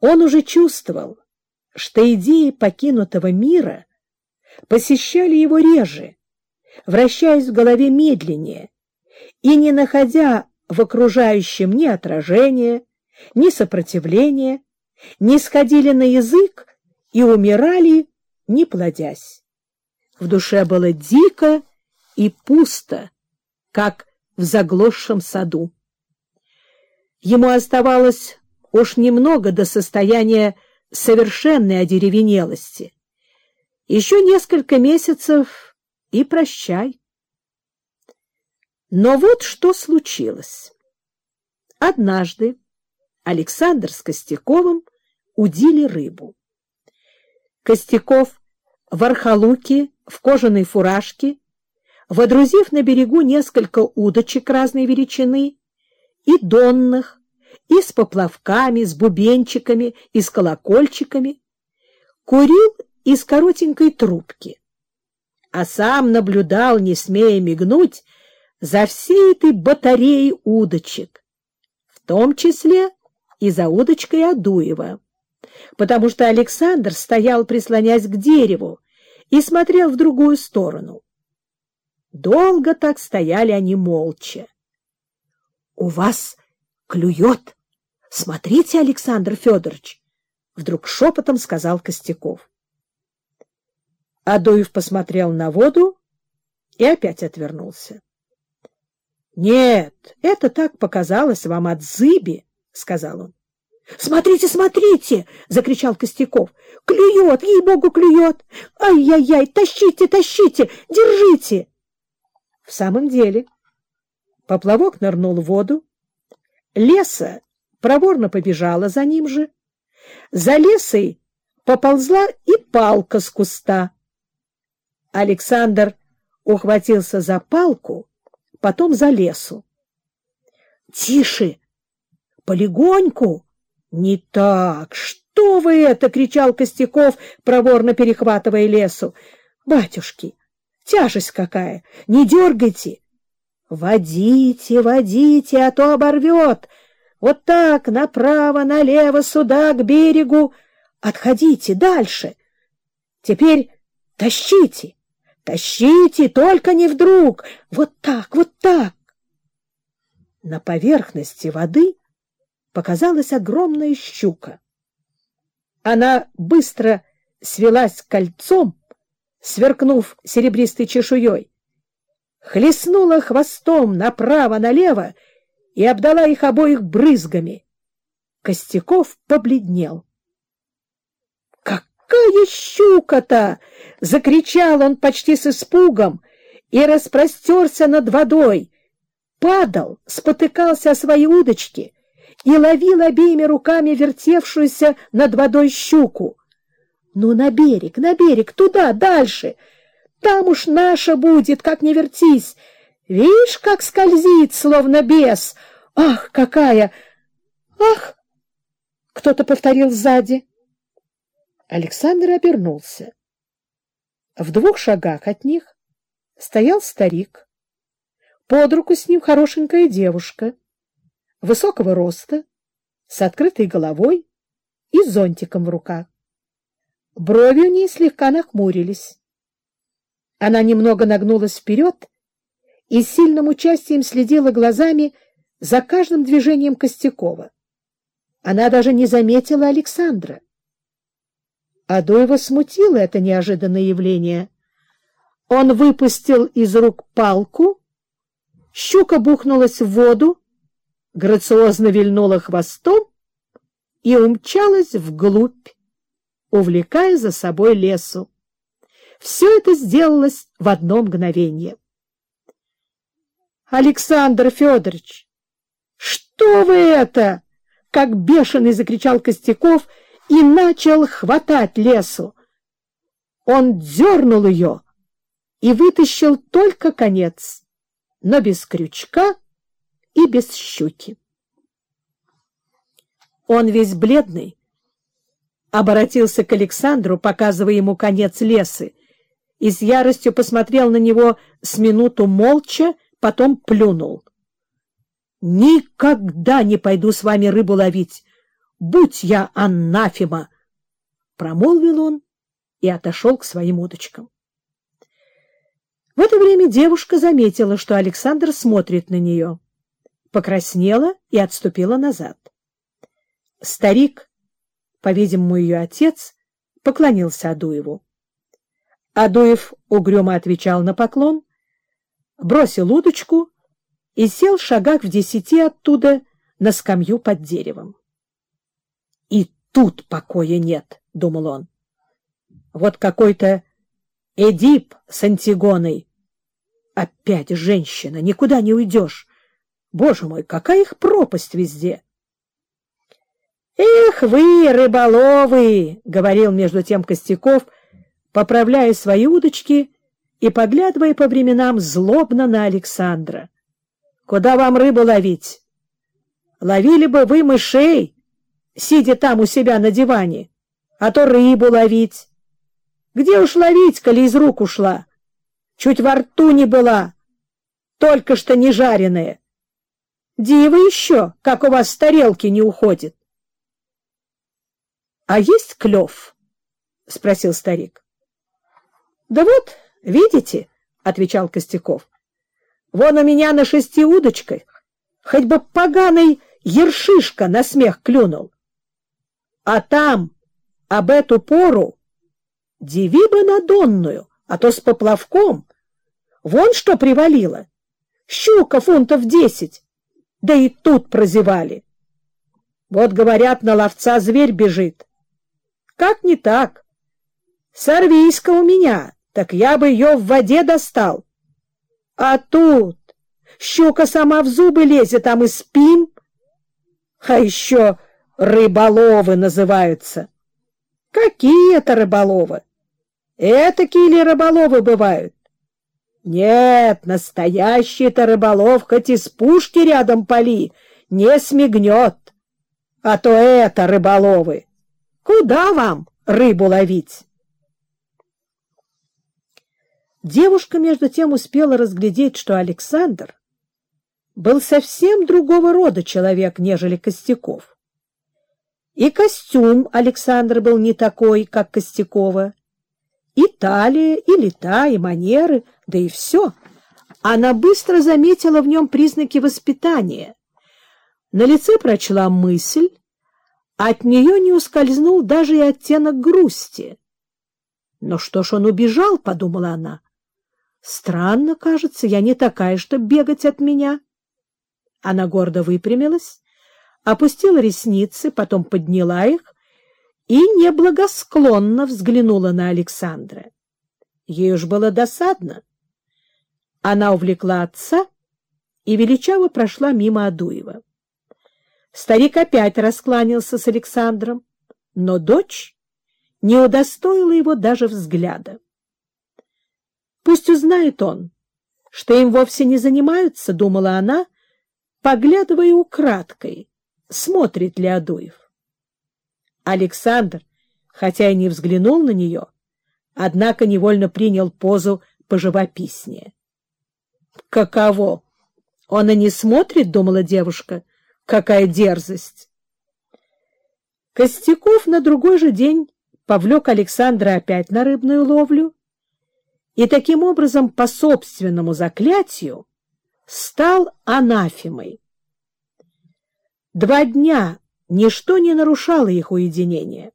Он уже чувствовал, что идеи покинутого мира посещали его реже, вращаясь в голове медленнее и не находя в окружающем ни отражения, ни сопротивления, не сходили на язык и умирали, не плодясь. В душе было дико и пусто, как в заглохшем саду. Ему оставалось уж немного до состояния совершенной одеревенелости. Еще несколько месяцев и прощай. Но вот что случилось. Однажды Александр с Костяковым удили рыбу. Костяков в архалуке, в кожаной фуражке, водрузив на берегу несколько удочек разной величины, и донных, и с поплавками, с бубенчиками, и с колокольчиками, курил из коротенькой трубки, а сам наблюдал, не смея мигнуть, за всей этой батареей удочек, в том числе и за удочкой Адуева, потому что Александр стоял, прислонясь к дереву, и смотрел в другую сторону. Долго так стояли они молча. — У вас клюет! Смотрите, Александр Федорович! — вдруг шепотом сказал Костяков. Адуев посмотрел на воду и опять отвернулся. — Нет, это так показалось вам от зыби, — сказал он. — Смотрите, смотрите! — закричал Костяков. — Клюет, ей-богу, клюет! Ай-яй-яй, тащите, тащите, держите! В самом деле, поплавок нырнул в воду, леса проворно побежала за ним же, за лесой поползла и палка с куста. Александр ухватился за палку, потом за лесу. — Тише! Полегоньку! Не так! Что вы это? — кричал Костяков, проворно перехватывая лесу. — Батюшки! Тяжесть какая! Не дергайте! Водите, водите, а то оборвет! Вот так, направо, налево, сюда, к берегу. Отходите дальше. Теперь тащите, тащите, только не вдруг. Вот так, вот так. На поверхности воды показалась огромная щука. Она быстро свелась кольцом, сверкнув серебристой чешуей, хлестнула хвостом направо-налево и обдала их обоих брызгами. Костяков побледнел. «Какая щука-то!» — закричал он почти с испугом и распростерся над водой. Падал, спотыкался о свои удочки и ловил обеими руками вертевшуюся над водой щуку. Ну, на берег, на берег, туда, дальше. Там уж наша будет, как не вертись. Видишь, как скользит, словно бес. Ах, какая! Ах! Кто-то повторил сзади. Александр обернулся. В двух шагах от них стоял старик. Под руку с ним хорошенькая девушка, высокого роста, с открытой головой и зонтиком в руках. Брови у ней слегка нахмурились. Она немного нагнулась вперед и с сильным участием следила глазами за каждым движением Костякова. Она даже не заметила Александра. Адуева смутило это неожиданное явление. Он выпустил из рук палку, щука бухнулась в воду, грациозно вильнула хвостом и умчалась вглубь увлекая за собой лесу. Все это сделалось в одно мгновение. Александр Федорович, что вы это? Как бешеный закричал Костяков и начал хватать лесу. Он дернул ее и вытащил только конец, но без крючка и без щуки. Он весь бледный, обратился к Александру, показывая ему конец лесы, и с яростью посмотрел на него с минуту молча, потом плюнул. — Никогда не пойду с вами рыбу ловить. Будь я анафема! — промолвил он и отошел к своим удочкам. В это время девушка заметила, что Александр смотрит на нее, покраснела и отступила назад. Старик, по-видимому, ее отец, поклонился Адуеву. Адуев угрюмо отвечал на поклон, бросил удочку и сел в шагах в десяти оттуда на скамью под деревом. «И тут покоя нет», — думал он. «Вот какой-то Эдип с Антигоной. Опять женщина, никуда не уйдешь. Боже мой, какая их пропасть везде!» «Эх вы, рыболовы!» — говорил между тем Костяков, поправляя свои удочки и поглядывая по временам злобно на Александра. «Куда вам рыбу ловить? Ловили бы вы мышей, сидя там у себя на диване, а то рыбу ловить. Где уж ловить, коли из рук ушла? Чуть во рту не была, только что не жареная. Диво еще, как у вас с тарелки не уходит. — А есть клев? — спросил старик. — Да вот, видите, — отвечал Костяков. — Вон у меня на шести удочках хоть бы поганый ершишка на смех клюнул. А там, об эту пору, диви бы на донную, а то с поплавком. Вон что привалило. Щука фунтов десять, да и тут прозевали. Вот, говорят, на ловца зверь бежит. Как не так? Сорвись-ка у меня, так я бы ее в воде достал. А тут щука сама в зубы лезет, а мы спим. А еще рыболовы называются. Какие это рыболовы? Этакие ли рыболовы бывают? Нет, настоящий-то рыболов хоть из пушки рядом пали, не смигнет. А то это рыболовы. Куда вам рыбу ловить? Девушка, между тем, успела разглядеть, что Александр был совсем другого рода человек, нежели Костяков. И костюм Александра был не такой, как Костякова, и талия, и лета, и манеры, да и все. Она быстро заметила в нем признаки воспитания. На лице прочла мысль, от нее не ускользнул даже и оттенок грусти. «Но что ж он убежал?» — подумала она. «Странно, кажется, я не такая, чтобы бегать от меня». Она гордо выпрямилась, опустила ресницы, потом подняла их и неблагосклонно взглянула на Александра. Ей уж было досадно. Она увлекла отца и величаво прошла мимо Адуева. Старик опять раскланялся с Александром, но дочь не удостоила его даже взгляда. Пусть узнает он, что им вовсе не занимаются, — думала она, поглядывая украдкой, смотрит ли Адуев. Александр, хотя и не взглянул на нее, однако невольно принял позу поживописнее. «Каково? Он и не смотрит, — думала девушка, Какая дерзость! Костяков на другой же день повлек Александра опять на рыбную ловлю и таким образом по собственному заклятию стал анафемой. Два дня ничто не нарушало их уединение.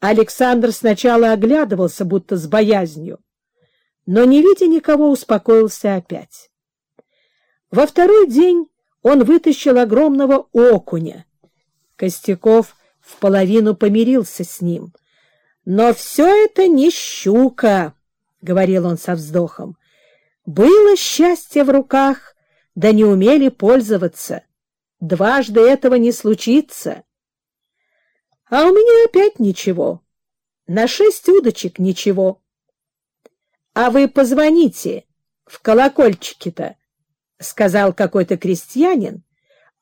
Александр сначала оглядывался, будто с боязнью, но, не видя никого, успокоился опять. Во второй день он вытащил огромного окуня. Костяков в половину помирился с ним. «Но все это не щука», — говорил он со вздохом. «Было счастье в руках, да не умели пользоваться. Дважды этого не случится. А у меня опять ничего. На шесть удочек ничего. А вы позвоните в колокольчики-то». — сказал какой-то крестьянин,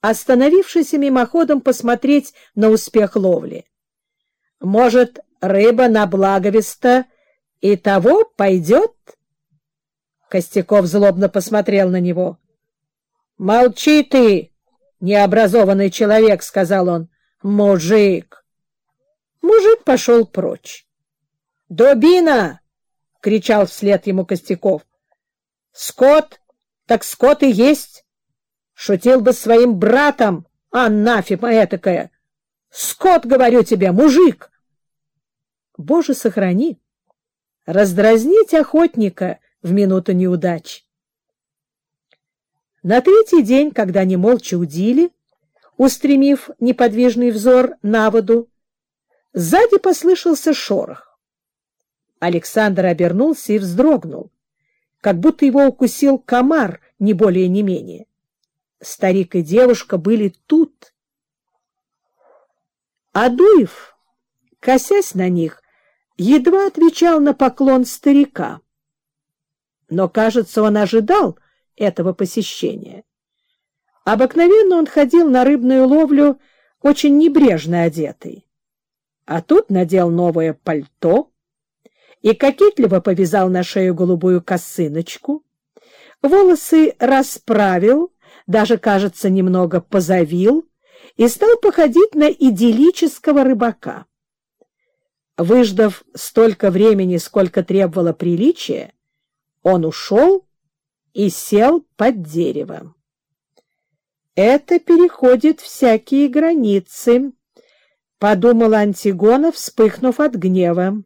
остановившийся мимоходом посмотреть на успех ловли. — Может, рыба на благовеста и того пойдет? Костяков злобно посмотрел на него. — Молчи ты, необразованный человек, — сказал он. Мужик! Мужик пошел прочь. «Дубина!» — кричал вслед ему Костяков. «Скот, так скот и есть! Шутил бы своим братом, анафима этакая! Скот, говорю тебе, мужик!» Боже, сохрани! Раздразнить охотника в минуту неудач. На третий день, когда они молча удили, устремив неподвижный взор на воду, сзади послышался шорох. Александр обернулся и вздрогнул, как будто его укусил комар, не более не менее. Старик и девушка были тут. Адуев, косясь на них, едва отвечал на поклон старика. Но, кажется, он ожидал этого посещения. Обыкновенно он ходил на рыбную ловлю очень небрежно одетый. А тут надел новое пальто и кокетливо повязал на шею голубую косыночку, волосы расправил, даже, кажется, немного позавил, и стал походить на идиллического рыбака. Выждав столько времени, сколько требовало приличия, он ушел и сел под деревом. Это переходит всякие границы, — подумала Антигона, вспыхнув от гнева.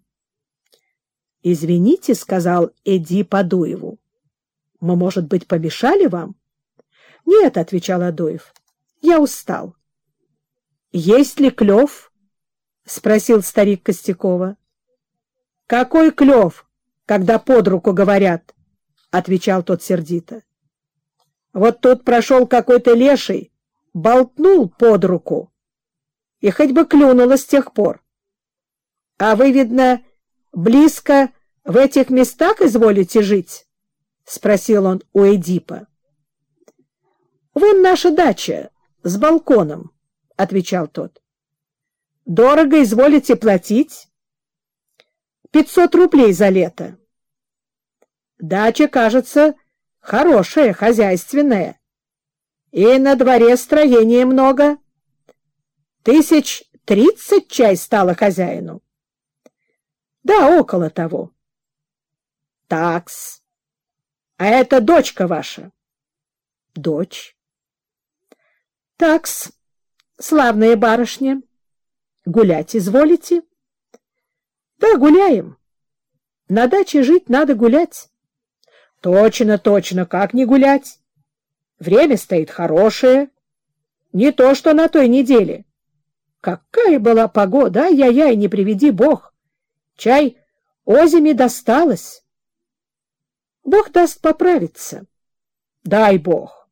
— Извините, — сказал Эди Падуеву. — Мы, может быть, помешали вам? — Нет, — отвечал Адуев, — я устал. — Есть ли клев? — спросил старик Костякова. — Какой клев, когда под руку говорят? — отвечал тот сердито. Вот тут прошел какой-то леший, болтнул под руку, и хоть бы клюнуло с тех пор. А вы, видно, близко в этих местах изволите жить? — спросил он у Эдипа. — Вон наша дача с балконом, — отвечал тот. — Дорого изволите платить? — Пятьсот рублей за лето. Дача, кажется, хорошая, хозяйственная. И на дворе строения много. Тысяч тридцать чай стало хозяину. Да, около того. Такс. А это дочка ваша? Дочь. Такс. Славная барышня. Гулять изволите? Да, гуляем. На даче жить надо гулять. Точно, точно, как не гулять? Время стоит хорошее. Не то, что на той неделе. Какая была погода, ай-яй-яй, не приведи бог. Чай озими досталось. Бог даст поправиться. Дай бог.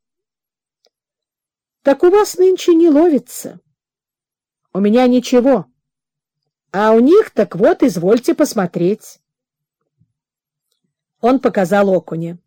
Так у вас нынче не ловится. У меня ничего. А у них так вот, извольте посмотреть. Он показал окуня.